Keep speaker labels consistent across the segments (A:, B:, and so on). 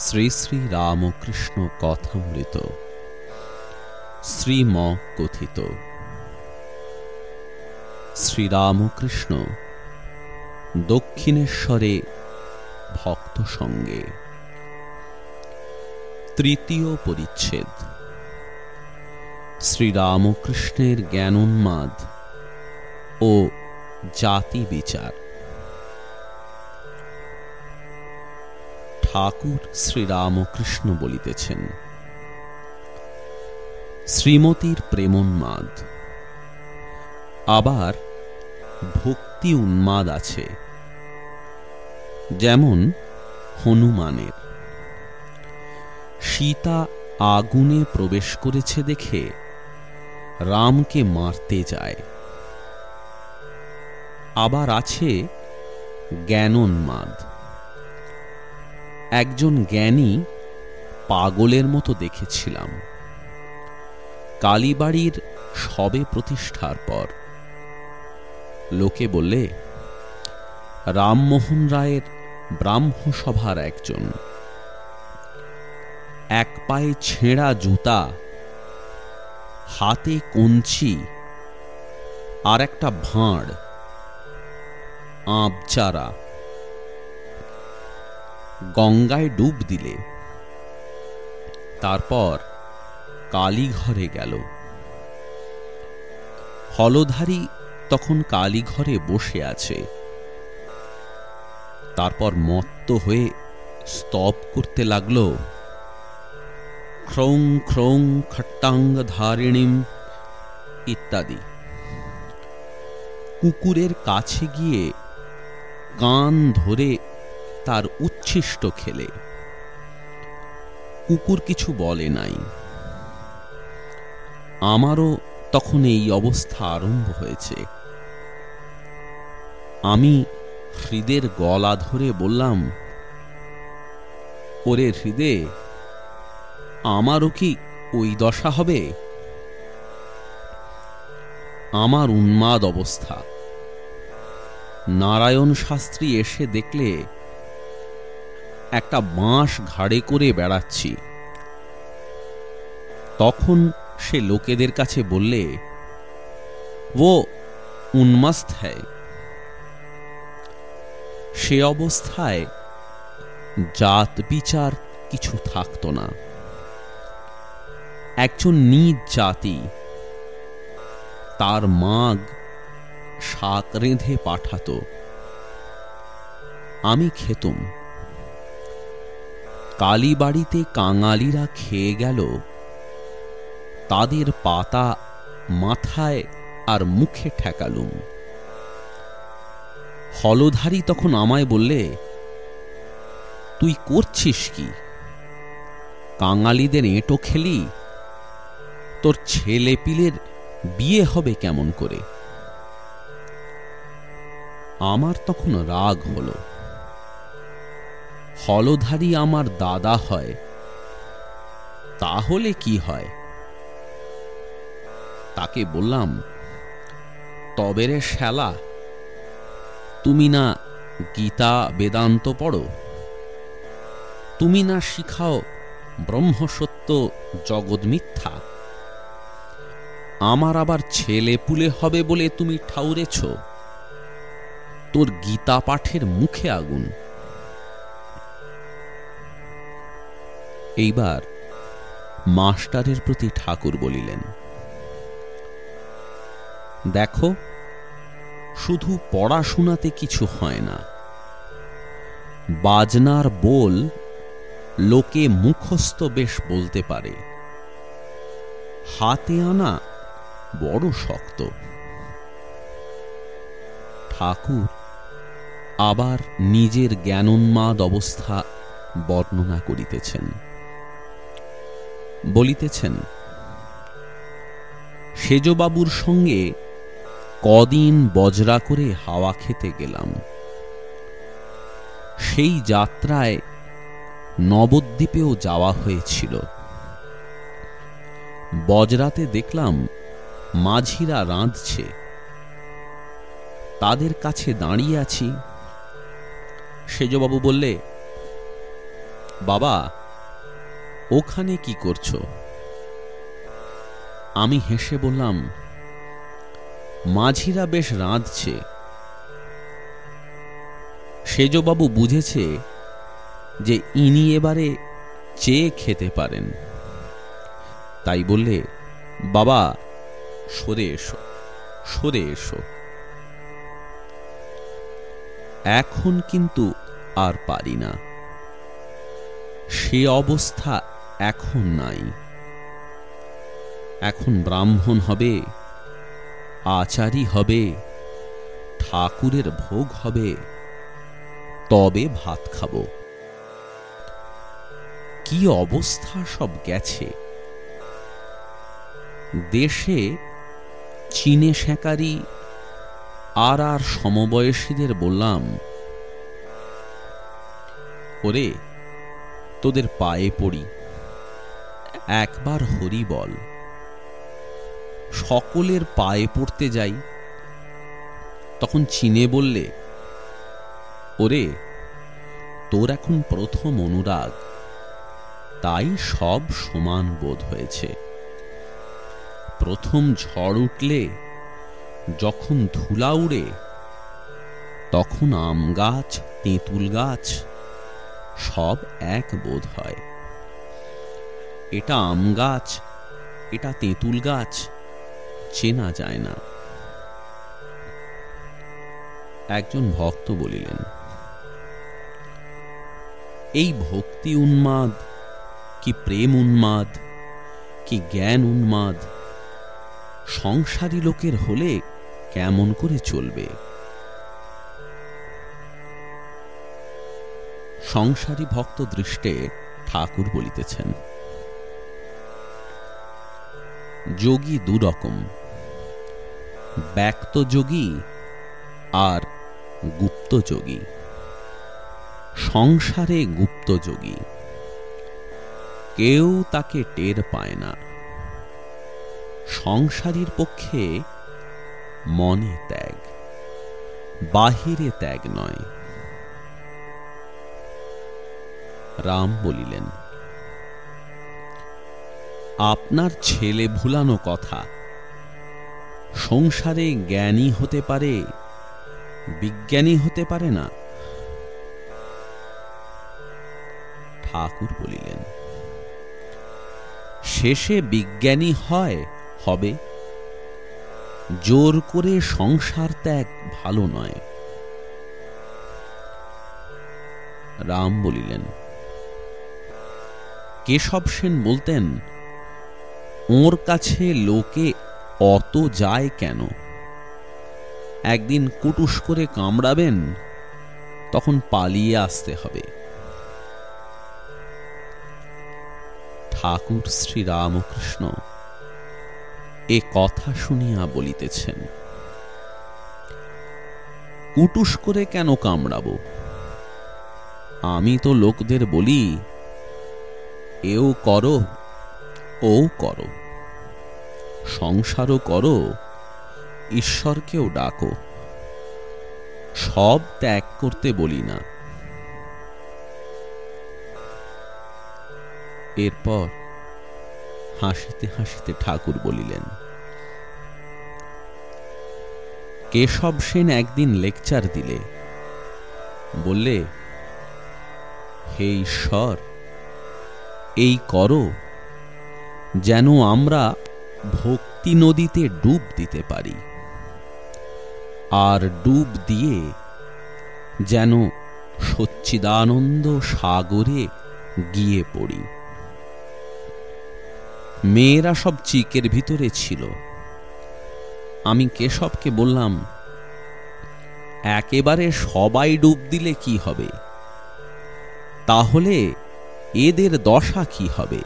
A: শ্রী শ্রী রামকৃষ্ণ কথামৃত। শ্রীম কথিত শ্রীরামকৃষ্ণ দক্ষিণেশ্বরে ভক্ত সঙ্গে। তৃতীয় পরিচ্ছেদ। শ্রীরামকৃষ্ণের জ্ঞানোন্মাদ ও জাতি বিচার ঠাকুর শ্রীরামকৃষ্ণ বলিতেছেন। শ্রীমতীর প্রেমোন্মাদ। আবার ভক্তি উন্মাদ আছে। যেমন হনুমানের। সীতা আগুনে প্রবেশ করেছে দেখে রামকে মারতে যায়। আবার আছে জ্ঞানোন্মাদ। একজন জ্ঞানী পাগলের মতো দেখেছিলাম। কালীবাড়ির সবে প্রতিষ্ঠার পর। লোকে বললে, রামমোহন রায়ের ব্রাহ্মসভার একজন। এক পায়ে ছেঁড়া জুতা, হাতে কঞ্চি আর একটা ভাঁড় আবচারা গঙ্গায় ডুব দিলে। তারপর কালীঘরে গেল। হলধারী তখন কালীঘরে বসে আছে। তারপর মত্ত হয়ে স্তব করতে লাগল। খ্রৌং খ্রৌং খট্টাঙ্গ ধারিণীম ইত্যাদি। কুকুরের কাছে গিয়ে কান ধরে তার উচ্ছিষ্ট খেলে। কুকুর কিছু বলে নাই। আমারও তখন এই অবস্থা আরম্ভ হয়েছে। আমি হৃদের গলা ধরে বললাম, ওরে হৃদে, আমারও কি ওই দশা হবে? আমার উন্মাদ অবস্থা। নারায়ণ শাস্ত্রী এসে দেখলে একটা বাঁশ ঘাড়ে করে বেড়াচ্ছি। তখন সে লোকেদের কাছে বললে, ও উন্মস্ত হ্যায়। সে অবস্থায় জাত বিচার কিছু থাকত না। একজন নিজ জাতি, তার মাগ শাক রেঁধে পাঠাতো। আমি খেতুম। কালীবাড়িতে কাঙালিরা খেয়ে গেল। তাদের পাতা মাথায় আর মুখে ঠেকালুম। হলধারী তখন আমায় বললে, তুই করছিস কি? কাঙালিদের এঁটো খেলি? তোর ছেলে পিলের বিয়ে হবে কেমন করে? আমার তখন রাগ হলো। হলধারী আমার দাদা হয়, তাহলে কি হয়? তাকে বললাম, তবে রে শ্যালা, তুমি না গীতা বেদান্ত পড়ো? তুমি না শিখাও ব্রহ্মসত্য জগৎ মিথ্যা? আমার আবার ছেলে পুলে হবে বলে তুমি ঠাউরেছ? তোর গীতা পাঠের মুখে আগুন। এইবার মাস্টারের প্রতি ঠাকুর বলিলেন, দেখো, শুধু পড়াশোনাতে কিছু হয় না। বাজনার বোল লোকে মুখস্থ বেশ বলতে পারে। হাতে আনা বড় শক্ত। ঠাকুর আবার নিজের জ্ঞানোন্মাদ অবস্থা বর্ণনা করিতেছেন। বলিতেছেন, সেজবাবুর সঙ্গে কদিন বজরা করে হাওয়া খেতে গেলাম। সেই যাত্রায় নবদ্বীপেও যাওয়া হয়েছিল। বজরাতে দেখলাম মাঝিরা রাঁধছে। তাদের কাছে দাঁড়িয়ে আছি। সেজবাবু বললে, বাবা ওখানে কি করছ? আমি হেসে বললাম, মাঝিরা বেশ রাঁধছে। সেজবাবু বুঝেছে যে ইনি এবারে চেয়ে খেতে পারেন। তাই বললে, বাবা, সরে এসো সরে এসো। এখন কিন্তু আর পারি না। সে অবস্থা এখন নাই। এখন ব্রাহ্মণ হবে, আচারী হবে, ঠাকুরের ভোগ হবে, তবে ভাত খাব। কি অবস্থা সব গেছে? দেশে চীনে শেঁকারি, আর আর সমবয়সীদের বললাম, ওরে, তোদের পায়ে পড়ি। একবার হরি বল। সকলের পায়ে পড়তে যাই। তখন চীনে বললে, ওরে, তোর এখন প্রথম অনুরাগ। তাই সব সমান বোধ হয়েছে। প্রথম ঝড় উঠলে, যখন ধুলা উড়ে, তখন আম গাছ, তেঁতুল গাছ, সব এক বোধ হয়। এটা আম গাছ, এটা তেঁতুল গাছ, চেনা যায় না। একজন ভক্ত বলিলেন, এই ভক্তি উন্মাদ, কি প্রেম উন্মাদ, কি জ্ঞান উন্মাদ, সংসারী লোকের হলে কেমন করে চলবে? সংসারী ভক্ত দৃষ্টে ঠাকুর বলিতেছেন যোগী দুরকম। ব্যক্ত যোগী আর গুপ্ত যোগী। সংসারে গুপ্ত যোগী। কেউ তাকে টের পায় না। সংসারীর পক্ষে মনে ত্যাগ, বাহিরে ত্যাগ নয়। রাম বলিলেন আপনার ছেলে ভুলানো কথা। সংসারে জ্ঞানী হতে পারে, বিজ্ঞানী হতে পারে না। ঠাকুর বলিলেন, শেষে বিজ্ঞানী হয়, হবে। জোর করে সংসার ত্যাগ ভালো নয়। রাম বলিলেন, কেশব সেন বলতেন ওর কাছে লোকে অত যায় কেন? একদিন কুটুস করে কামড়াবেন, তখন পালিয়ে আসতে হবে। ঠাকুর শ্রী রামকৃষ্ণ এ কথা শুনিয়া বলিতেছেন, কুটুস করে কেন কামড়াবো? আমি তো লোকদের বলি, এও করো। ও করো। সংসারও করো, ঈশ্বরকেও ডাকো। সব ত্যাগ করতে বলি না। এরপর হাসিতে হাসিতে ঠাকুর বলিলেন, কেশব সেন একদিন লেকচার দিলে, বললে, হে ঈশ্বর, এই করো যেন আমরা ভক্তি নদীতে ডুব দিতে পারি। আর ডুব দিয়ে যেন সচ্চিদানন্দ সাগরে গিয়ে পড়ি। মেয়েরা সব চিকের ভিতরে ছিল। আমি কেশবকে বললাম, একেবারে সবাই ডুব দিলে কি হবে? তাহলে এদের দশা কি হবে?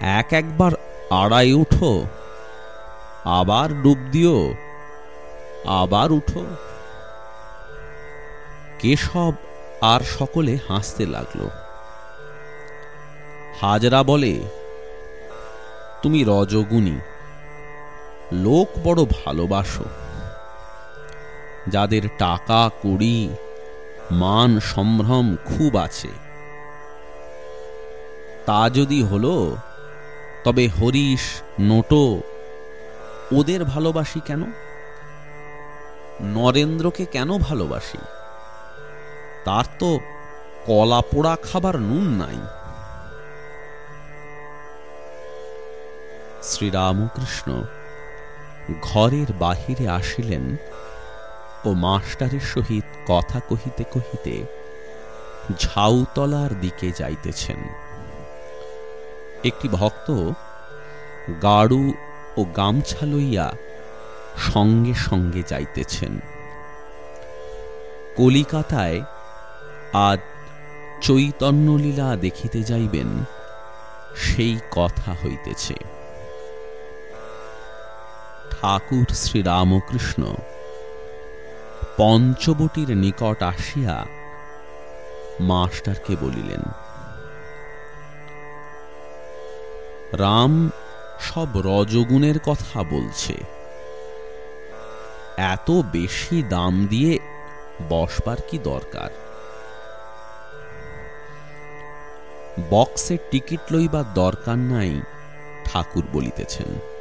A: এক একবার আড়াই উঠো, আবার ডুব দিও, আবার উঠো। কেশব আর সকলে হাসতে লাগল। হাজরা বলে, তুমি রজগুণী, লোক বড় ভালোবাসো। যাদের টাকা, কুড়ি, মান, সম্ভ্রম খুব আছে। তা যদি হলো তবে হরিশ, নোটো, ওদের ভালোবাসি কেন? নরেন্দ্রকে কেন ভালোবাসি? তার তো কলা পোড়া খাবার নুন নাই। শ্রীরামকৃষ্ণ ঘরের বাহিরে আসিলেন ও মাস্টারের সহিত কথা কহিতে কহিতে ঝাউতলার দিকে যাইতেছেন। একটি ভক্ত গাড়ু ও গামছা লইয়া সঙ্গে সঙ্গে যাইতেছেন। কলিকাতায় আজ চৈতন্যলীলা দেখিতে যাইবেন, সেই কথা হইতেছে। ঠাকুর শ্রীরামকৃষ্ণ পঞ্চবটির নিকট আসিয়া মাস্টারকে বলিলেন রাম সব রজগুণের কথা বলছে। এত বেশি দাম দিয়ে বসবার কি দরকার? বক্সের টিকিট লইবার দরকার নাই, ঠাকুর বলিতেছেন।